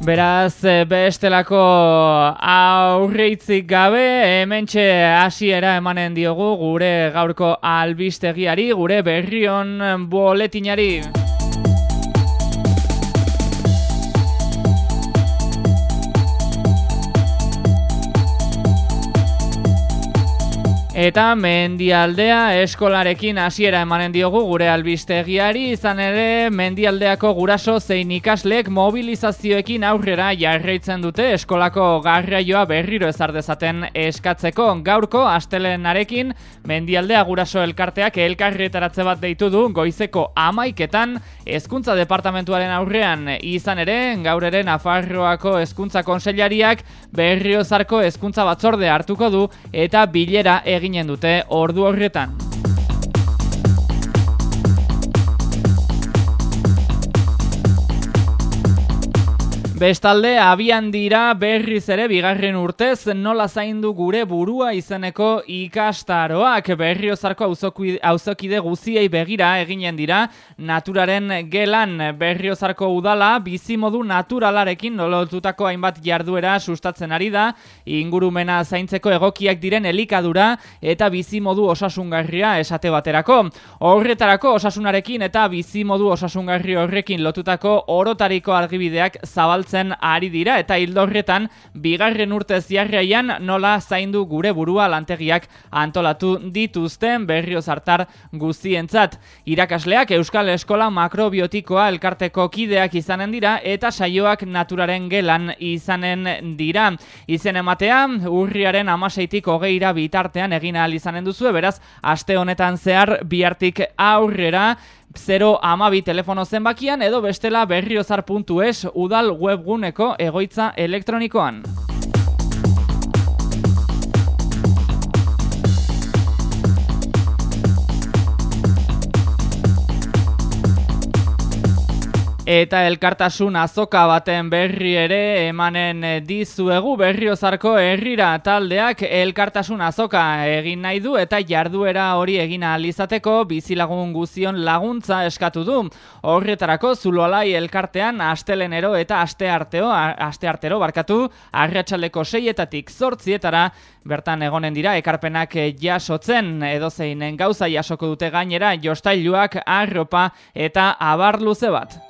Beraz, eh, bestelako aurreitzik gabe, hementxe hasiera emanen diogu gure gaurko albistegiari, gure berrion boletinari. Eta mendialdea eskolarekin hasiera emanen diogu gure albistegiari. Izan ere mendialdeako guraso zein ikaslek mobilizazioekin aurrera jarraitzen dute eskolako garraioa berriro ezar dezaten eskatzeko. Gaurko astelenarekin mendialdea guraso elkarteak elkarretaratze bat deitu du goizeko amaiketan hezkuntza departamentuaren aurrean. Izan ere gaur ere Nafarroako hezkuntza konseilariak berriozarko hezkuntza batzorde hartuko du eta bilera egin eginen dute ordu horretan. Bestalde, abian dira berriz ere bigarren urtez nola zaindu gure burua izeneko ikastaroak. Berriozarko auzokide guziei begira eginen dira naturaren gelan. Berriozarko udala bizimodu naturalarekin nolotutako hainbat jarduera sustatzen ari da. Ingurumena zaintzeko egokiak diren elikadura eta bizimodu osasungarria esate baterako. Horretarako osasunarekin eta bizimodu osasungarri horrekin lotutako orotariko argibideak zabaltzen zen ari dira eta hildo bigarren urte ziarraian nola zaindu gure burua lantegiak antolatu dituzten berrio zartar guztientzat. Irakasleak Euskal Eskola Makrobiotikoa elkarteko kideak izanen dira eta saioak naturaren gelan izanen dira. Izen ematea, urriaren amaseitik hogeira bitartean egin ahal izanen duzu, beraz, aste honetan zehar biartik aurrera, 0 amabi telefono zenbakian edo bestela berriozar.es udal webguneko egoitza elektronikoan. Eta elkartasun azoka baten berri ere emanen dizuegu berriozarko herrira taldeak elkartasun azoka egin nahi du eta jarduera hori egin alizateko bizilagun guzion laguntza eskatu du. Horretarako zuloalai elkartean astelenero eta astearteo, asteartero barkatu, arratsaldeko seietatik zortzietara bertan egonen dira ekarpenak jasotzen edo zeinen gauza jasoko dute gainera jostailuak arropa eta abar luze bat.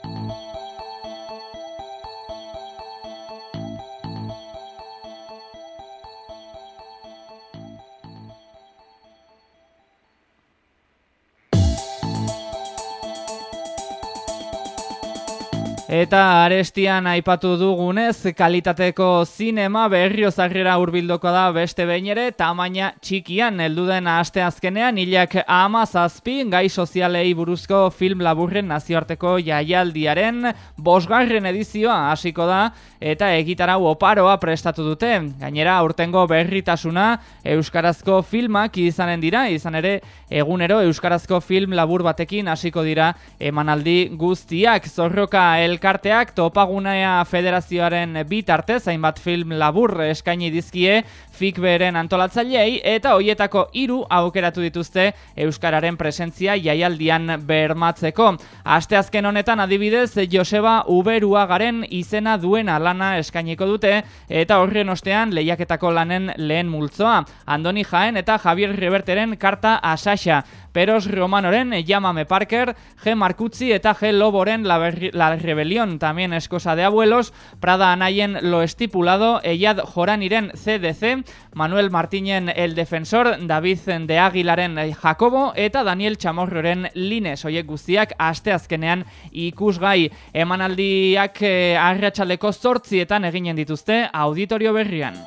Eta arestian aipatu dugunez, kalitateko zinema berriozarrera urbildoko da beste behin ere, tamaina txikian elduden aste azkenean, hilak ama zazpi, gai sozialei buruzko film laburren nazioarteko jaialdiaren bosgarren edizioa hasiko da, eta egitarau oparoa prestatu dute. Gainera, urtengo berritasuna Euskarazko filmak izanen dira, izan ere, egunero Euskarazko film labur batekin hasiko dira emanaldi guztiak. Zorroka el elkarteak topagunea federazioaren bitarte zainbat film labur eskaini dizkie fikberen antolatzaileei eta hoietako hiru aukeratu dituzte euskararen presentzia jaialdian bermatzeko. Asteazken honetan adibidez Joseba Uberuagaren izena duena lana eskainiko dute eta horren ostean lehiaketako lanen lehen multzoa. Andoni Jaen eta Javier Reverteren karta asaxa. Peros Romanoren Llámame Parker, G. Marcuzzi eta G. Loboren La, la Rebelión, también es cosa de abuelos, Prada Anayen Lo Estipulado, Eyad Joraniren CDC, Manuel Martinen El Defensor, David de Aguilaren Jacobo eta Daniel Chamorroren Lines, oiek guztiak asteazkenean ikusgai emanaldiak eh, arratsaleko zortzietan eginen dituzte auditorio berrian.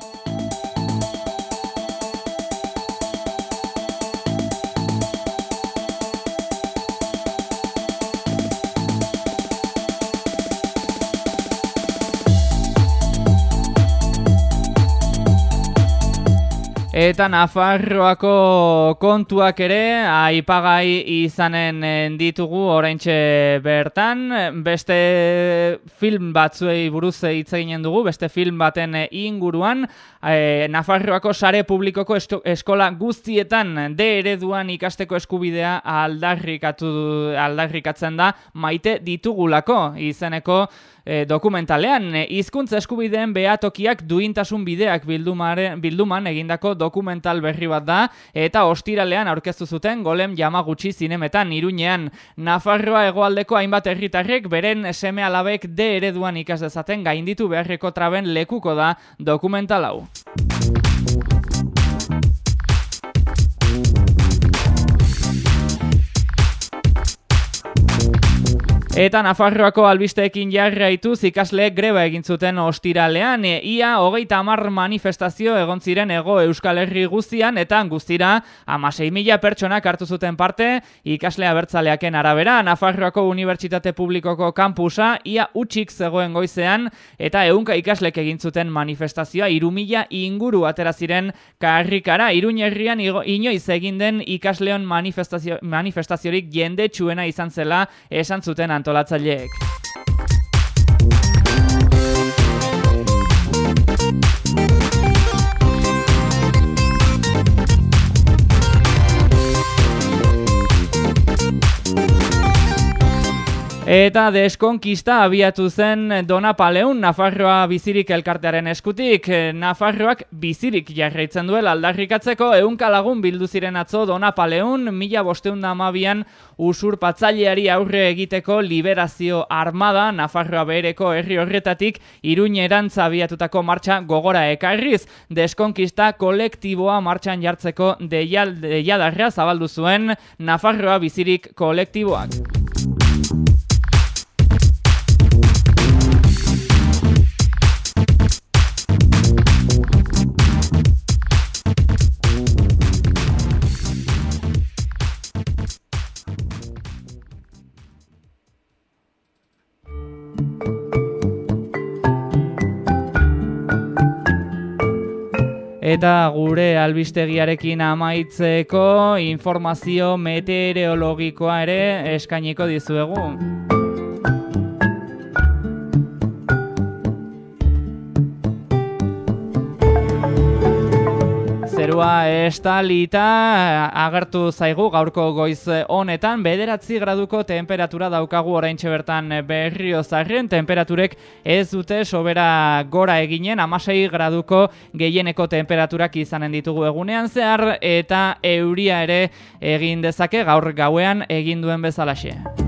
Eta Nafarroako kontuak ere aipagai izanen eh, ditugu oraintxe bertan. Beste film batzuei buruz hitz eginen dugu, beste film baten inguruan. E, Nafarroako sare publikoko eskola guztietan de ereduan ikasteko eskubidea aldarrikatu aldarrikatzen da maite ditugulako izeneko e, dokumentalean. Hizkuntz eskubideen behatokiak duintasun bideak bilduman egindako dokumental berri bat da, eta ostiralean aurkeztu zuten golem jamagutxi zinemetan iruñean. Nafarroa egoaldeko hainbat herritarrek beren seme alabek de ereduan ikas dezaten gainditu beharreko traben lekuko da dokumental hau. Eta Nafarroako albisteekin jarraituz ikasleek greba egin zuten ostiralean, e, ia hogeita hamar manifestazio egon ziren ego Euskal Herri guztian, eta guztira amasei mila pertsonak hartu zuten parte ikaslea bertzaleaken arabera, Nafarroako Unibertsitate Publikoko kampusa ia utxik zegoen goizean, eta ehunka ikaslek egin zuten manifestazioa. Iru mila inguru atera ziren karrikara, irun herrian inoiz egin den ikasleon manifestazio, manifestaziorik jende txuena izan zela esan zuten antolatzaileek. Eta deskonkista abiatu zen Dona Paleun Nafarroa bizirik elkartearen eskutik. Nafarroak bizirik jarraitzen duela aldarrikatzeko eunka lagun bildu ziren atzo Dona Paleun mila bosteun damabian usurpatzaileari aurre egiteko liberazio armada Nafarroa behereko herri horretatik iruñerantza abiatutako martxa gogora ekarriz. Deskonkista kolektiboa martxan jartzeko deiadarra zabaldu zuen Nafarroa bizirik kolektiboak. Eta gure albistegiarekin amaitzeko informazio meteorologikoa ere eskainiko dizuegu. Zerua estalita agertu zaigu gaurko goiz honetan. Bederatzi graduko temperatura daukagu oraintxe bertan berrio zarren temperaturek ez dute sobera gora eginen. Amasei graduko gehieneko temperaturak izanen ditugu egunean zehar eta euria ere egin dezake gaur gauean egin duen bezalaxe.